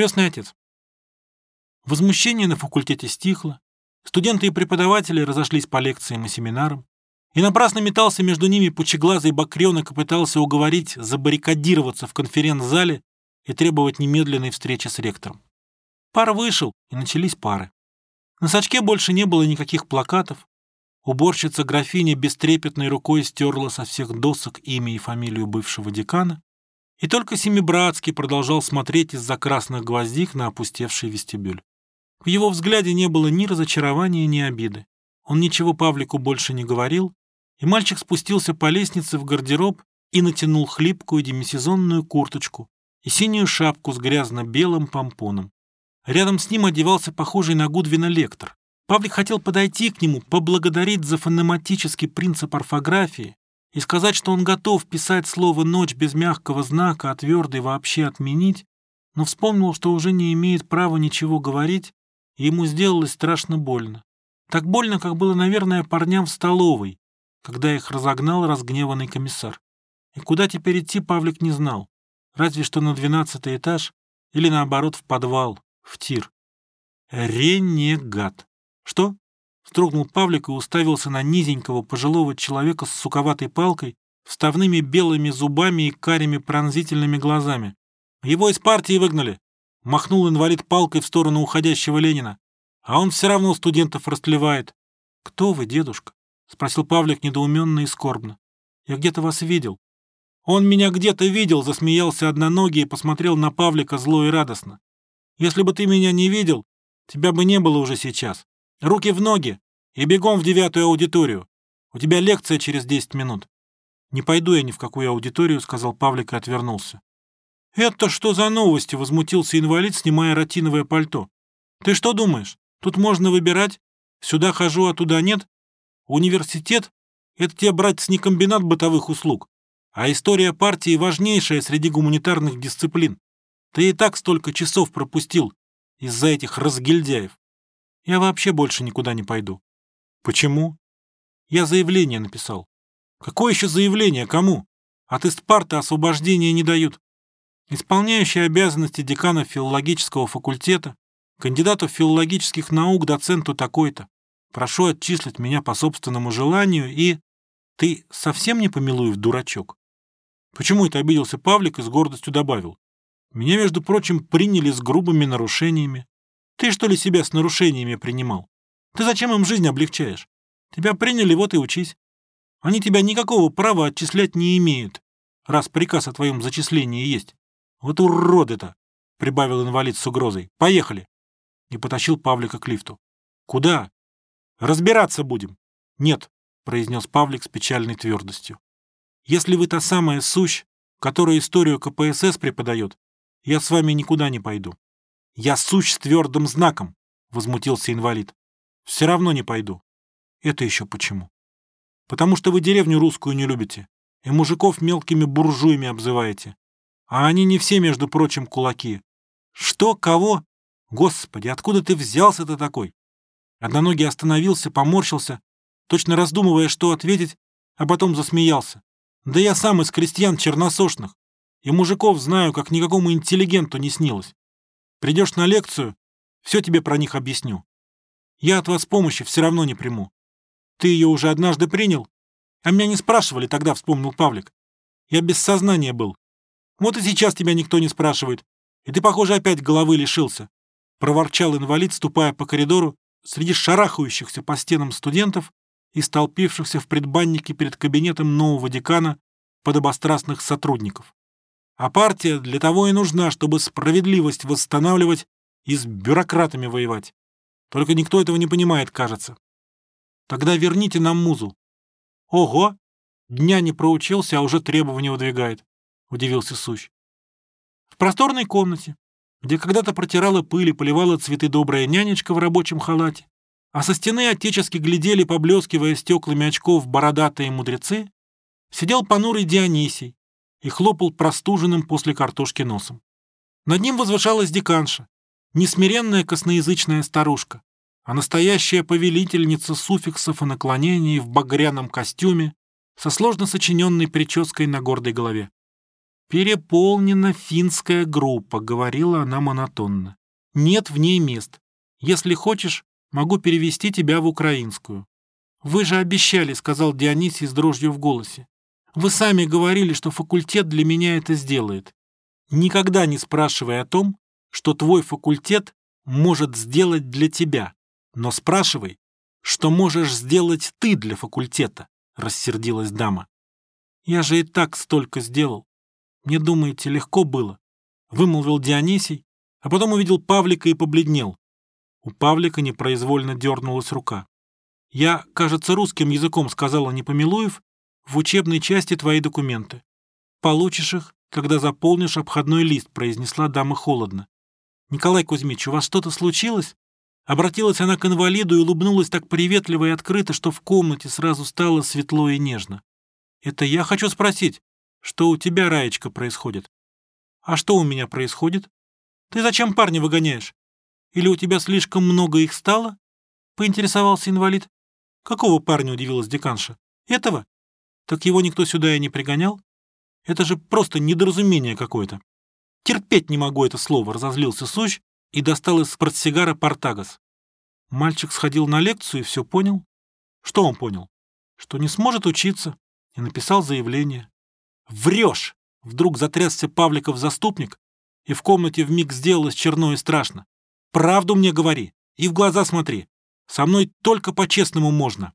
Крестный отец. Возмущение на факультете стихло, студенты и преподаватели разошлись по лекциям и семинарам, и напрасно метался между ними пучеглазый бакренок и пытался уговорить забаррикадироваться в конференц-зале и требовать немедленной встречи с ректором. Пар вышел, и начались пары. На сачке больше не было никаких плакатов. Уборщица графиня бестрепетной рукой стерла со всех досок имя и фамилию бывшего декана, и только Семибратский продолжал смотреть из-за красных гвоздик на опустевший вестибюль. В его взгляде не было ни разочарования, ни обиды. Он ничего Павлику больше не говорил, и мальчик спустился по лестнице в гардероб и натянул хлипкую демисезонную курточку и синюю шапку с грязно-белым помпоном. Рядом с ним одевался похожий на Гудвина лектор. Павлик хотел подойти к нему, поблагодарить за фонематический принцип орфографии и сказать, что он готов писать слово «ночь» без мягкого знака, а твердый вообще отменить, но вспомнил, что уже не имеет права ничего говорить, и ему сделалось страшно больно. Так больно, как было, наверное, парням в столовой, когда их разогнал разгневанный комиссар. И куда теперь идти Павлик не знал, разве что на двенадцатый этаж или, наоборот, в подвал, в тир. Ренегат. Что? Строгнул Павлик и уставился на низенького пожилого человека с суковатой палкой, вставными белыми зубами и карими пронзительными глазами. Его из партии выгнали. Махнул инвалид палкой в сторону уходящего Ленина. А он все равно студентов растлевает. «Кто вы, дедушка?» — спросил Павлик недоуменно и скорбно. «Я где-то вас видел». «Он меня где-то видел», — засмеялся одноногий и посмотрел на Павлика зло и радостно. «Если бы ты меня не видел, тебя бы не было уже сейчас. Руки в ноги и бегом в девятую аудиторию. У тебя лекция через десять минут». «Не пойду я ни в какую аудиторию», — сказал Павлик и отвернулся. «Это что за новости?» — возмутился инвалид, снимая ротиновое пальто. «Ты что думаешь, тут можно выбирать? Сюда хожу, а туда нет? Университет — это тебе, братец, не комбинат бытовых услуг, а история партии важнейшая среди гуманитарных дисциплин. Ты и так столько часов пропустил из-за этих разгильдяев. Я вообще больше никуда не пойду. Почему? Я заявление написал. Какое еще заявление? Кому? От Испарта освобождения не дают. Исполняющий обязанности декана филологического факультета, кандидату филологических наук, доценту такой-то. Прошу отчислить меня по собственному желанию и... Ты совсем не помилуев, дурачок? Почему это обиделся Павлик и с гордостью добавил? Меня, между прочим, приняли с грубыми нарушениями. Ты что ли себя с нарушениями принимал? Ты зачем им жизнь облегчаешь? Тебя приняли, вот и учись. Они тебя никакого права отчислять не имеют, раз приказ о твоем зачислении есть. Вот уроды-то! — прибавил инвалид с угрозой. Поехали! И потащил Павлика к лифту. Куда? Разбираться будем. Нет, — произнес Павлик с печальной твердостью. Если вы та самая сущ, которая историю КПСС преподает, я с вами никуда не пойду. «Я сущ с твердым знаком», — возмутился инвалид. «Все равно не пойду». «Это еще почему?» «Потому что вы деревню русскую не любите и мужиков мелкими буржуями обзываете. А они не все, между прочим, кулаки. Что? Кого? Господи, откуда ты взялся-то такой?» Одноногий остановился, поморщился, точно раздумывая, что ответить, а потом засмеялся. «Да я сам из крестьян черносошных, и мужиков знаю, как никакому интеллигенту не снилось. Придешь на лекцию, все тебе про них объясню. Я от вас помощи все равно не приму. Ты ее уже однажды принял? А меня не спрашивали, тогда вспомнил Павлик. Я без сознания был. Вот и сейчас тебя никто не спрашивает. И ты, похоже, опять головы лишился. Проворчал инвалид, ступая по коридору среди шарахающихся по стенам студентов и столпившихся в предбаннике перед кабинетом нового декана подобострастных сотрудников. А партия для того и нужна, чтобы справедливость восстанавливать и с бюрократами воевать. Только никто этого не понимает, кажется. Тогда верните нам музу. Ого! Дня не проучился, а уже требования выдвигает, — удивился Сущ. В просторной комнате, где когда-то протирала пыль и поливала цветы добрая нянечка в рабочем халате, а со стены отечески глядели, поблескивая стеклами очков бородатые мудрецы, сидел понурый Дионисий, и хлопал простуженным после картошки носом. Над ним возвышалась деканша, несмиренная косноязычная старушка, а настоящая повелительница суффиксов и наклонений в багряном костюме со сложно сочиненной прической на гордой голове. «Переполнена финская группа», — говорила она монотонно. «Нет в ней мест. Если хочешь, могу перевести тебя в украинскую». «Вы же обещали», — сказал Дионисий с дрожью в голосе. «Вы сами говорили, что факультет для меня это сделает. Никогда не спрашивай о том, что твой факультет может сделать для тебя, но спрашивай, что можешь сделать ты для факультета», — рассердилась дама. «Я же и так столько сделал. Мне, думаете, легко было?» — вымолвил Дионисий, а потом увидел Павлика и побледнел. У Павлика непроизвольно дернулась рука. «Я, кажется, русским языком сказала Непомилуев, в учебной части твои документы. Получишь их, когда заполнишь обходной лист», — произнесла дама холодно. «Николай Кузьмич, у вас что-то случилось?» Обратилась она к инвалиду и улыбнулась так приветливо и открыто, что в комнате сразу стало светло и нежно. «Это я хочу спросить, что у тебя, Раечка, происходит?» «А что у меня происходит? Ты зачем парня выгоняешь? Или у тебя слишком много их стало?» Поинтересовался инвалид. «Какого парня?» — удивилась деканша. «Этого? Так его никто сюда и не пригонял? Это же просто недоразумение какое-то. Терпеть не могу это слово», — разозлился Сущ и достал из портсигара Портагас. Мальчик сходил на лекцию и все понял. Что он понял? Что не сможет учиться, и написал заявление. «Врешь!» — вдруг затрясся Павликов заступник, и в комнате вмиг сделалось черно и страшно. «Правду мне говори и в глаза смотри. Со мной только по-честному можно».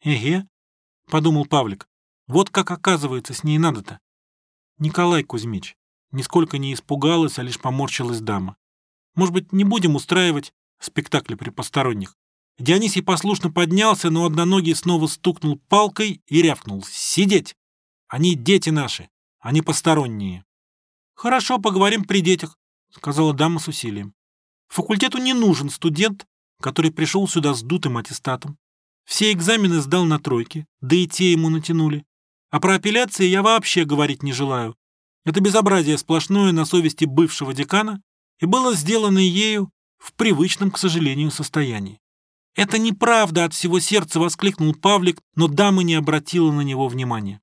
«Эге», — подумал Павлик, — «вот как оказывается с ней надо-то». Николай Кузьмич нисколько не испугалась, а лишь поморщилась дама. Может быть, не будем устраивать спектакли при посторонних? Дионисий послушно поднялся, но одноногий снова стукнул палкой и рявкнул. «Сидеть! Они дети наши, они посторонние». «Хорошо, поговорим при детях», — сказала дама с усилием. «Факультету не нужен студент, который пришел сюда с дутым аттестатом. Все экзамены сдал на тройке, да и те ему натянули. А про апелляции я вообще говорить не желаю. Это безобразие сплошное на совести бывшего декана и было сделано ею в привычном, к сожалению, состоянии. «Это неправда!» — от всего сердца воскликнул Павлик, но дама не обратила на него внимания.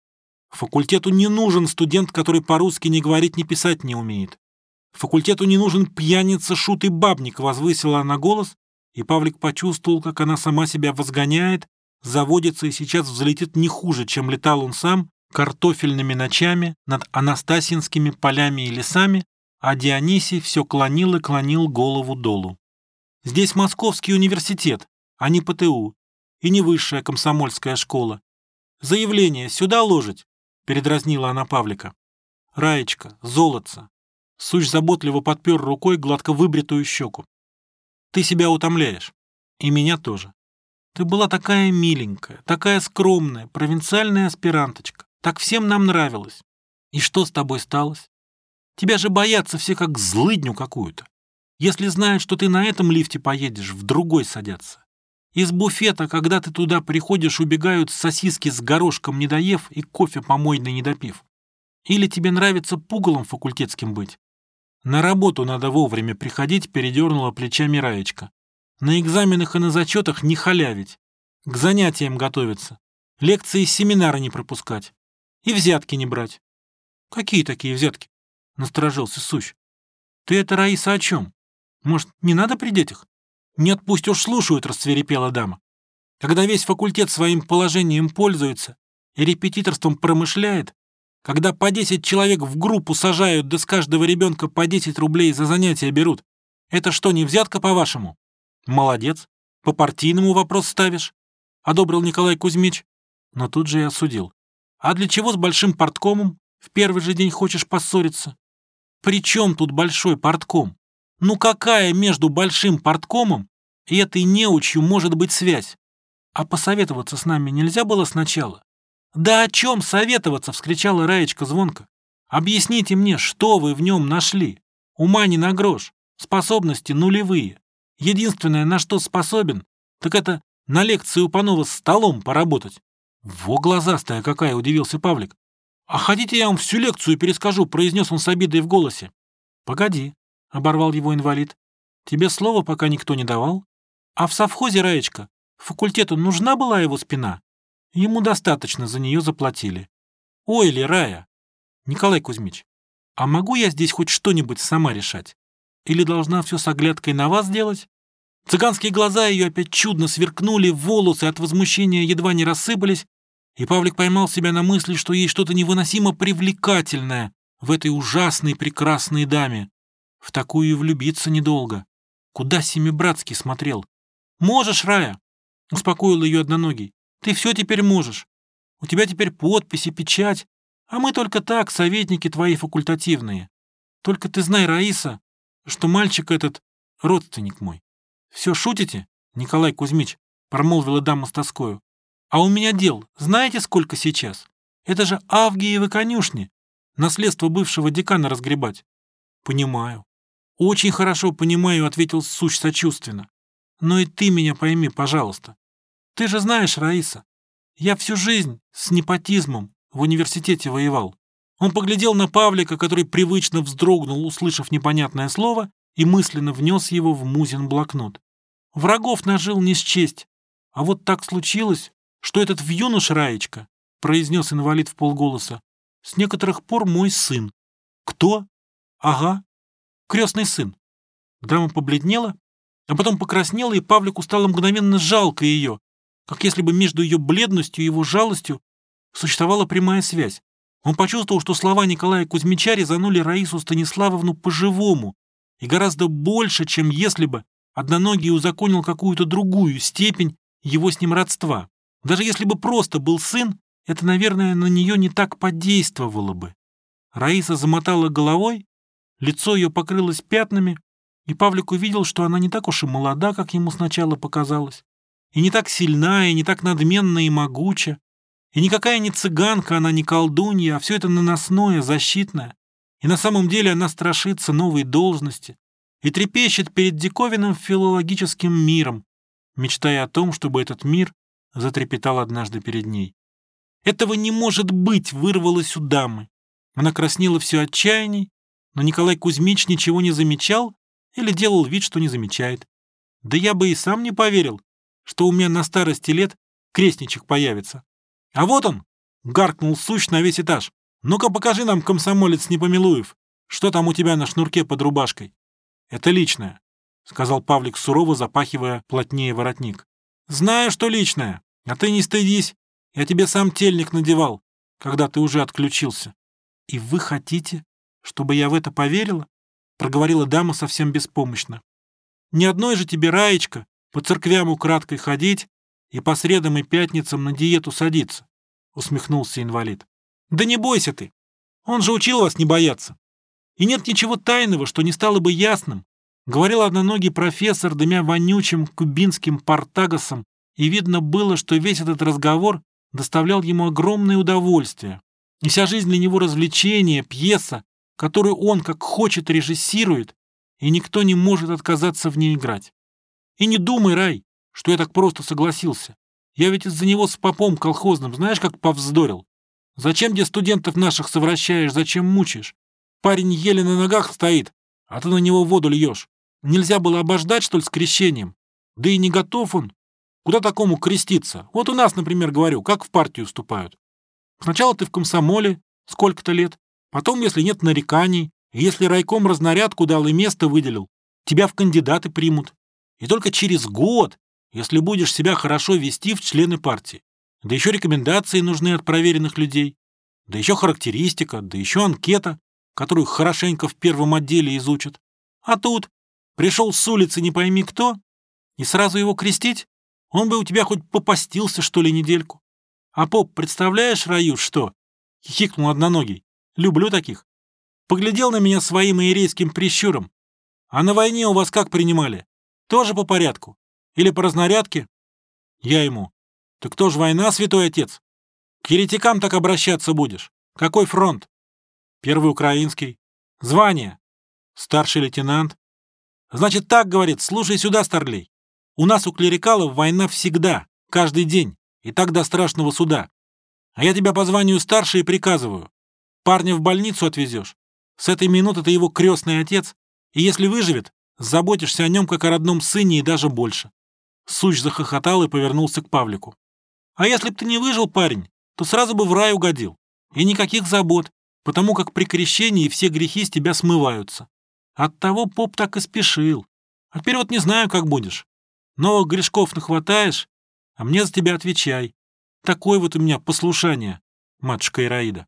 Факультету не нужен студент, который по-русски не говорить, не писать не умеет. Факультету не нужен пьяница, шут и бабник, возвысила она голос, и Павлик почувствовал, как она сама себя возгоняет, заводится и сейчас взлетит не хуже, чем летал он сам, картофельными ночами над анастасинскими полями и лесами, а Дионисий все клонил и клонил голову долу. Здесь Московский университет, а не ПТУ, и не высшая комсомольская школа. Заявление сюда ложить, передразнила она Павлика. Раечка, золотца. Сущ заботливо подпер рукой гладко выбритую щеку. Ты себя утомляешь. И меня тоже. Ты была такая миленькая, такая скромная, провинциальная аспиранточка. Так всем нам нравилось. И что с тобой сталось? Тебя же боятся все как злыдню какую-то. Если знают, что ты на этом лифте поедешь, в другой садятся. Из буфета, когда ты туда приходишь, убегают сосиски с горошком не доев и кофе помойный не допив. Или тебе нравится пугалом факультетским быть? На работу надо вовремя приходить, передернула плечами Раечка. На экзаменах и на зачетах не халявить. К занятиям готовиться. Лекции и семинары не пропускать. И взятки не брать. Какие такие взятки? Насторожился Сущ. Ты это, Раиса, о чем? Может, не надо при детях? Нет, пусть уж слушают, расцверепела дама. Когда весь факультет своим положением пользуется и репетиторством промышляет, когда по 10 человек в группу сажают, да с каждого ребенка по 10 рублей за занятия берут, это что, не взятка, по-вашему? Молодец. По партийному вопрос ставишь. Одобрил Николай Кузьмич. Но тут же и осудил. А для чего с большим порткомом в первый же день хочешь поссориться? При чем тут большой портком? Ну какая между большим порткомом и этой неучью может быть связь? А посоветоваться с нами нельзя было сначала? Да о чем советоваться, вскричала Раечка звонко. Объясните мне, что вы в нем нашли? Ума не на грош, способности нулевые. Единственное, на что способен, так это на лекции у Панова столом поработать. Во глазастая какая, удивился Павлик. «А хотите, я вам всю лекцию перескажу», — произнес он с обидой в голосе. «Погоди», — оборвал его инвалид. «Тебе слова пока никто не давал? А в совхозе, Раечка, факультету нужна была его спина? Ему достаточно за нее заплатили. Ой ли, Рая! Николай Кузьмич, а могу я здесь хоть что-нибудь сама решать? Или должна все с оглядкой на вас делать? Цыганские глаза ее опять чудно сверкнули, волосы от возмущения едва не рассыпались, и Павлик поймал себя на мысли, что есть что-то невыносимо привлекательное в этой ужасной прекрасной даме. В такую и влюбиться недолго. Куда Семибратский смотрел? «Можешь, Рая!» — успокоил ее одноногий. «Ты все теперь можешь. У тебя теперь подпись и печать, а мы только так, советники твои факультативные. Только ты знай, Раиса, что мальчик этот — родственник мой. Все шутите, Николай Кузьмич?» — промолвила дама с тоскою. «А у меня дел, знаете, сколько сейчас? Это же Авгиевы конюшни, наследство бывшего декана разгребать». «Понимаю». «Очень хорошо понимаю», — ответил Сущ сочувственно. «Но и ты меня пойми, пожалуйста. Ты же знаешь, Раиса, я всю жизнь с непотизмом в университете воевал. Он поглядел на Павлика, который привычно вздрогнул, услышав непонятное слово, и мысленно внес его в Музин блокнот. Врагов нажил не счесть. А вот так случилось, что этот вьюнош Раечка, произнес инвалид в полголоса, с некоторых пор мой сын. Кто? Ага, крестный сын. Дама побледнела, а потом покраснела, и Павлику стало мгновенно жалко ее, как если бы между ее бледностью и его жалостью существовала прямая связь. Он почувствовал, что слова Николая Кузьмича резанули Раису Станиславовну по-живому и гораздо больше, чем если бы одноногий узаконил какую-то другую степень его с ним родства. Даже если бы просто был сын, это, наверное, на нее не так подействовало бы. Раиса замотала головой, лицо ее покрылось пятнами, и Павлик увидел, что она не так уж и молода, как ему сначала показалось, и не так сильна, и не так надменна и могуча, и никакая не цыганка, она не колдунья, а все это наносное, защитное. И на самом деле она страшится новой должности и трепещет перед диковинным филологическим миром, мечтая о том, чтобы этот мир затрепетал однажды перед ней. Этого не может быть, вырвалось у дамы. Она краснела все отчаянней, но Николай Кузьмич ничего не замечал или делал вид, что не замечает. Да я бы и сам не поверил, что у меня на старости лет крестничек появится. А вот он, гаркнул сущ на весь этаж. Ну-ка покажи нам, комсомолец Непомилуев, что там у тебя на шнурке под рубашкой. Это личное, сказал Павлик сурово, запахивая плотнее воротник. Знаю, что личное, а ты не стыдись. Я тебе сам тельник надевал, когда ты уже отключился. И вы хотите, чтобы я в это поверила? Проговорила дама совсем беспомощно. Ни одной же тебе, Раечка, по церквям украдкой ходить и по средам и пятницам на диету садиться», — усмехнулся инвалид. «Да не бойся ты. Он же учил вас не бояться. И нет ничего тайного, что не стало бы ясным, говорил одноногий профессор, дымя вонючим кубинским портагосом, и видно было, что весь этот разговор доставлял ему огромное удовольствие. И вся жизнь для него развлечение, пьеса, которую он как хочет режиссирует, и никто не может отказаться в ней играть. И не думай, Рай, что я так просто согласился. Я ведь из-за него с попом колхозным, знаешь, как повздорил. Зачем где студентов наших совращаешь, зачем мучаешь? Парень еле на ногах стоит, а ты на него воду льешь. Нельзя было обождать, что ли, с крещением? Да и не готов он. Куда такому креститься? Вот у нас, например, говорю, как в партию вступают. Сначала ты в комсомоле сколько-то лет, потом, если нет нареканий, если райком разнарядку дал и место выделил, тебя в кандидаты примут. И только через год, если будешь себя хорошо вести в члены партии. Да еще рекомендации нужны от проверенных людей. Да еще характеристика, да еще анкета, которую хорошенько в первом отделе изучат. А тут пришел с улицы не пойми кто, и сразу его крестить? Он бы у тебя хоть попастился, что ли, недельку. А поп, представляешь, Раю, что? Хихикнул одноногий. Люблю таких. Поглядел на меня своим иерейским прищуром. А на войне у вас как принимали? Тоже по порядку? Или по разнарядке? Я ему. Ты кто ж война, святой отец? К еретикам так обращаться будешь. Какой фронт? Первый украинский. Звание. Старший лейтенант. Значит так, говорит, слушай сюда, старлей. У нас у клерикалов война всегда, каждый день, и так до страшного суда. А я тебя по званию старший и приказываю. Парня в больницу отвезешь. С этой минуты ты его крестный отец, и если выживет, Заботишься о нем, как о родном сыне и даже больше. Сущ захохотал и повернулся к Павлику. А если б ты не выжил, парень, то сразу бы в рай угодил. И никаких забот. потому как при крещении все грехи с тебя смываются. Оттого поп так и спешил. А вперед не знаю, как будешь. Новых грешков нахватаешь, а мне за тебя отвечай. Такое вот у меня послушание, матушка Ираида.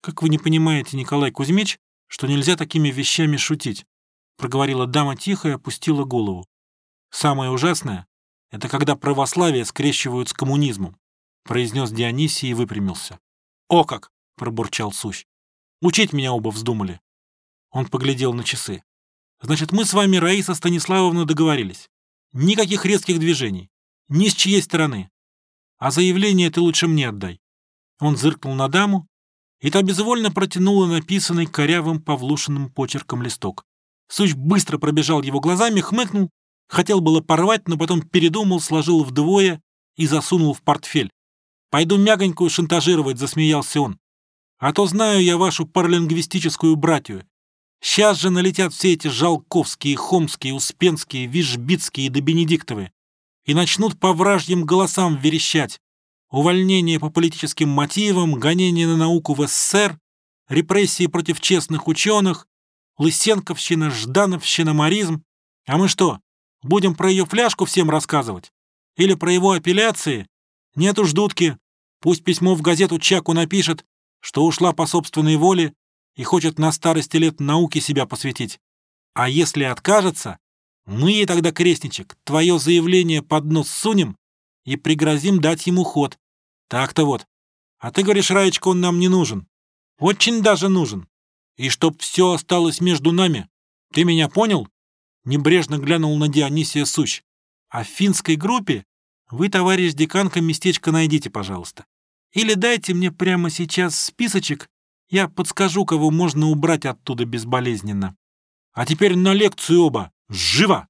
Как вы не понимаете, Николай Кузьмич, что нельзя такими вещами шутить? Проговорила дама тихо и опустила голову. Самое ужасное — это когда православие скрещивают с коммунизмом, произнес Дионисий и выпрямился. О как! пробурчал Сущ. Учить меня оба вздумали. Он поглядел на часы. Значит, мы с вами, Раиса Станиславовна, договорились. Никаких резких движений. Ни с чьей стороны. А заявление ты лучше мне отдай. Он зыркнул на даму, и та безвольно протянула написанный корявым Павлушиным почерком листок. Сущ быстро пробежал его глазами, хмыкнул, хотел было порвать, но потом передумал, сложил вдвое и засунул в портфель. «Пойду мягонькую шантажировать», — засмеялся он. «А то знаю я вашу паралингвистическую братью. Сейчас же налетят все эти Жалковские, Хомские, Успенские, Вишбицкие да Бенедиктовы и начнут по вражьим голосам верещать. Увольнение по политическим мотивам, гонение на науку в СССР, репрессии против честных ученых, Лысенковщина, Ждановщина, маризм. А мы что, будем про ее фляжку всем рассказывать? Или про его апелляции? Нет уж дудки. Пусть письмо в газету Чаку напишет, что ушла по собственной воле и хочет на старости лет науке себя посвятить. А если откажется, мы ей тогда, крестничек, твое заявление под нос сунем и пригрозим дать ему ход. Так-то вот. А ты говоришь, Раечка, он нам не нужен. Очень даже нужен. И чтоб все осталось между нами. Ты меня понял? Небрежно глянул на Дионисия Сущ. А в финской группе вы, товарищ деканка, местечко найдите, пожалуйста. Или дайте мне прямо сейчас списочек я подскажу, кого можно убрать оттуда безболезненно. А теперь на лекцию оба! Живо!»